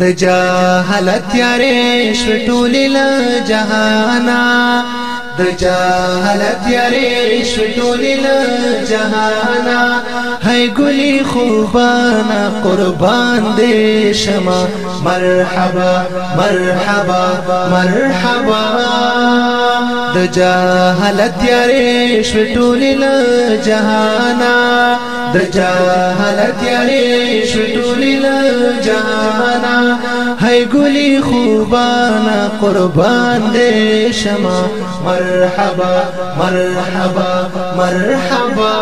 د جهالت یارې شو ټولې له جهانا د جهالت یارې شو ټولې له جهانا هاي ګلي خوبانا قربان دې شما مرحبا مرحبا مرحبا د جهالت یارې شو ټولې له جهانا د جهالت یاري شټولې له جانا هاي ګلي خوبانا قربان دې شما مرحبا مرحبا مرحبا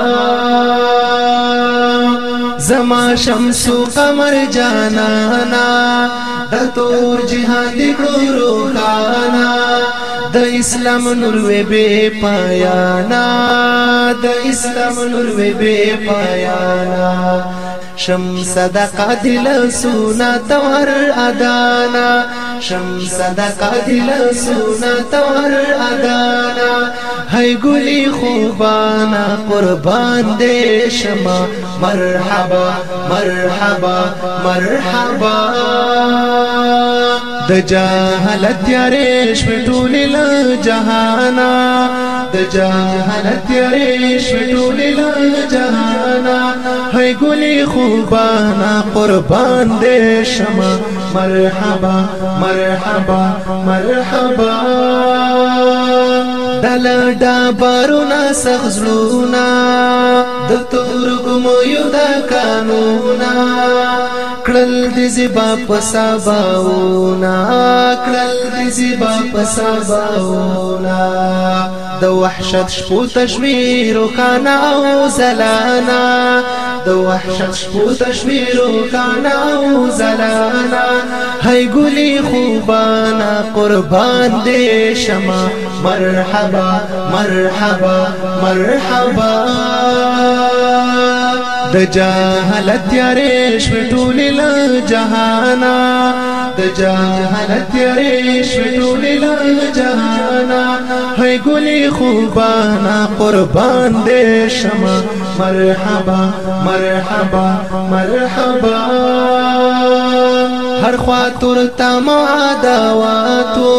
زما شمس قمر جانانا د تور جهان دې کړو روحانا د اسلام نور وې بے پایانا د اسلام نور وې بے پایانا شمس د قادل سونا تور ادانا شمس د قادل سونا تور ادانا هی ګلی خوبانا قربان دې شما مرحبا مرحبا مرحبا د جهالت تیارې شپټولې له جهانا د جهالت تیارې شپټولې له جهانا هاي ګلي خوبانا قربان دې شمع مرحبا مرحبا مرحبا دل ډبرونا سخزلونا د تور ګمو یو د قانونا کړل د زیبا په نا کړل د زیبا په نا د وحشت شپو تشویر خانا او زلانا د وحشت شپو تشویر خانا او زلانا هی ګلی خوبانا قربان دې شمع مرحبا مرحبا مرحبا د جهالت یارې شټولې له جهانا د جهالت یارې شټولې له جهانا هي ګلي خوبانا قربان دې شمع مرحبا مرحبا مرحبا هر خوا تر تما دعواتو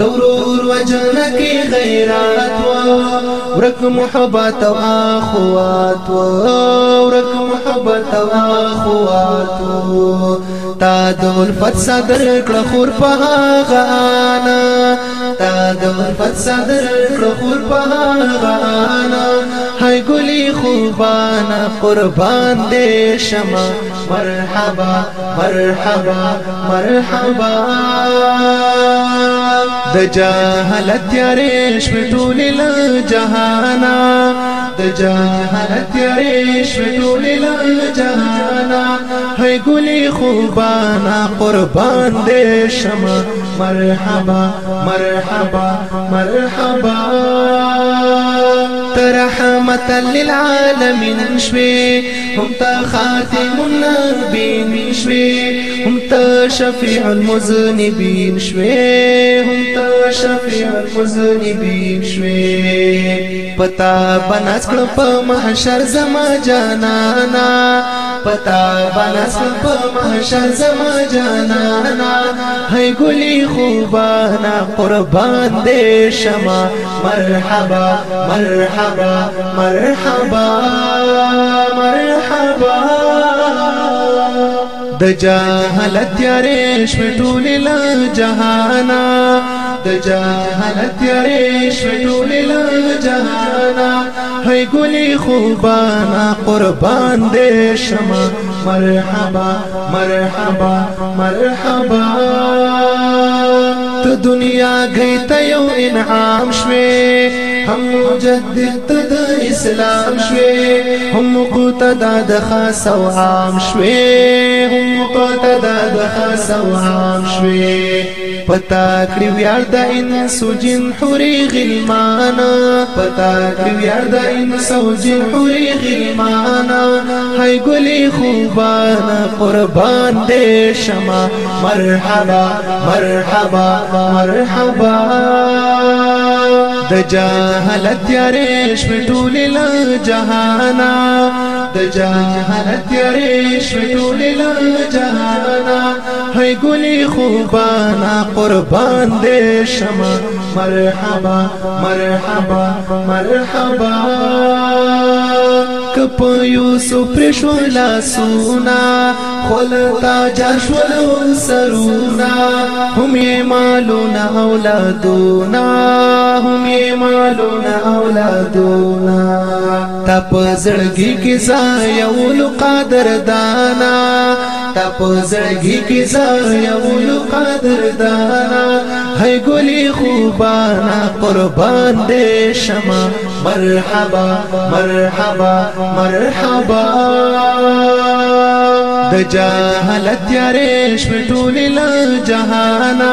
دورور وجنکی غیرات و ورک محبت او اخوات ورک محبت او اخوات تا د ولفت صدر کړه خور په هغه انا تا د ولفت صدر کړه خور په هغه انا هاي ګلي خوبانا قربان دې شمع مرحبا مرحبا مرحبا د جهالت تیارې شپې ټولې له جهانا د جهالت تیارې شپې ټولې له جهانا هي ګلي خوبانا قربان دې شمه مرحبا مرحبا مرحبا ترحم للعالمين شوي هم تا خاتم النبيين شوي هم تا شفيع المذنبين شوي هم تا شفيع المذنبين شوي پتا بناس کړ پا محشر زما جانانا پتا بناس کړ پا محشر زما جانانا هي ګلي خوبانا قربان دے شما مرحبا مرحبا مرحبا مرحبا مرحبا د جهالت یارې شټولې له جهانا د جهالت یارې شټولې له جهانا هي ګلي خوبانا قربان دې شمه مرحبا مرحبا مرحبا دنیا گئی ته یو انعام شوی هم مجدد ته د اسلام شوي هم مقتدا د خاص او عام شوي هم مقتدا د خاص او عام شوی پتا کړی ویار د انسو جن حوري غلمان پتا کړی ویار د انسو جن حوري غلمان هاي ګلي خوبان قربان دې شما مرحبا مرحبا مرحبا د جهالت یارې شپټولې ل جهانا د یریش ټول له جهانا هی خوبانا قربان دې شما مرحبا مرحبا مرحبا کپ یوسف پرشولا سونا خلتا جشول سرونا هم یې مالونه اولادونا هم یې مالونه اولادونا تپ زړګي کې زایول قادر دانا تپ زړګي کې زایول قادر دانا هي ګلي خوبانا قربان دې شمع مرحبا مرحبا مرحبا د جهالت یارې شپټولې ل جهانا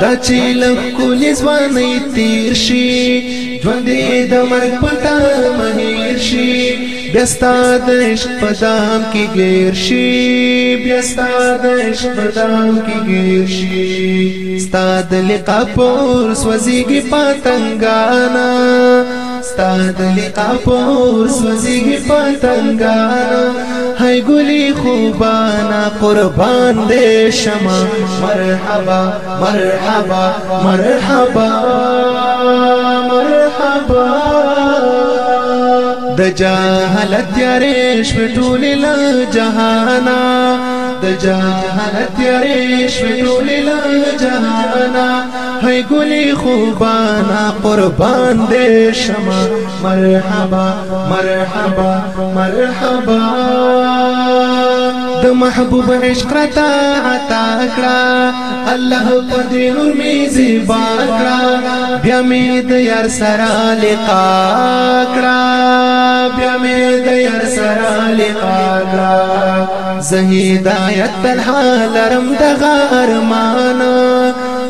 دا چې لکول ځواني تیر شي ژوند د مرګ پتا مهیر شي بیا ستاد عشق پدام کې ګیر شي بیا ستاد عشق پدام کې ګیر شي ستاد لقب ور سوزيږي پتنګانا ستاد لقا پور سوزیگی پتنگانا های گلی خوبانا قربان دے شما مرحبا مرحبا مرحبا مرحبا د جهالت یارې شپې ټولې له جهانا د جهالت یارې شپې ټولې له جهانا هاي قولي خوبانا قربان دي شما مرحبا مرحبا مرحبا د محبوب عشق رتا عطا اکرا الله په نرمی زیبا اکرا بیا می یار سرا لقا اکرا بیا می یار سرا لقا زهید آیت تنها لرم د مانا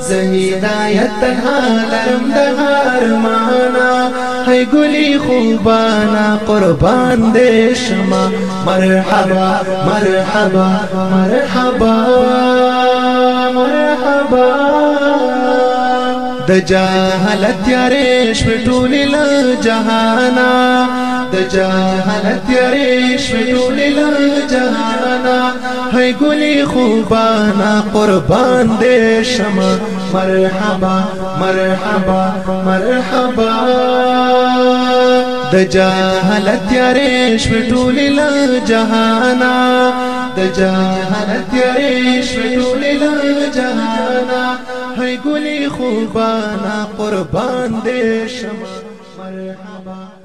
زهدایت تنها لرم دهار مانا هی گلی خوبانا قربان دیشما مرحبا مرحبا مرحبا مرحبا د جهالت یارې شپټولې له د جهالت یارې شوې ټولې له جهانا هی ګلې خوبانا قربان دې شمه مرحبا مرحبا مرحبا د جهالت یارې شوې ټولې له جهانا د جهالت یارې شوې ټولې له جهانا هی ګلې خوبانا قربان دې شمه مرحبا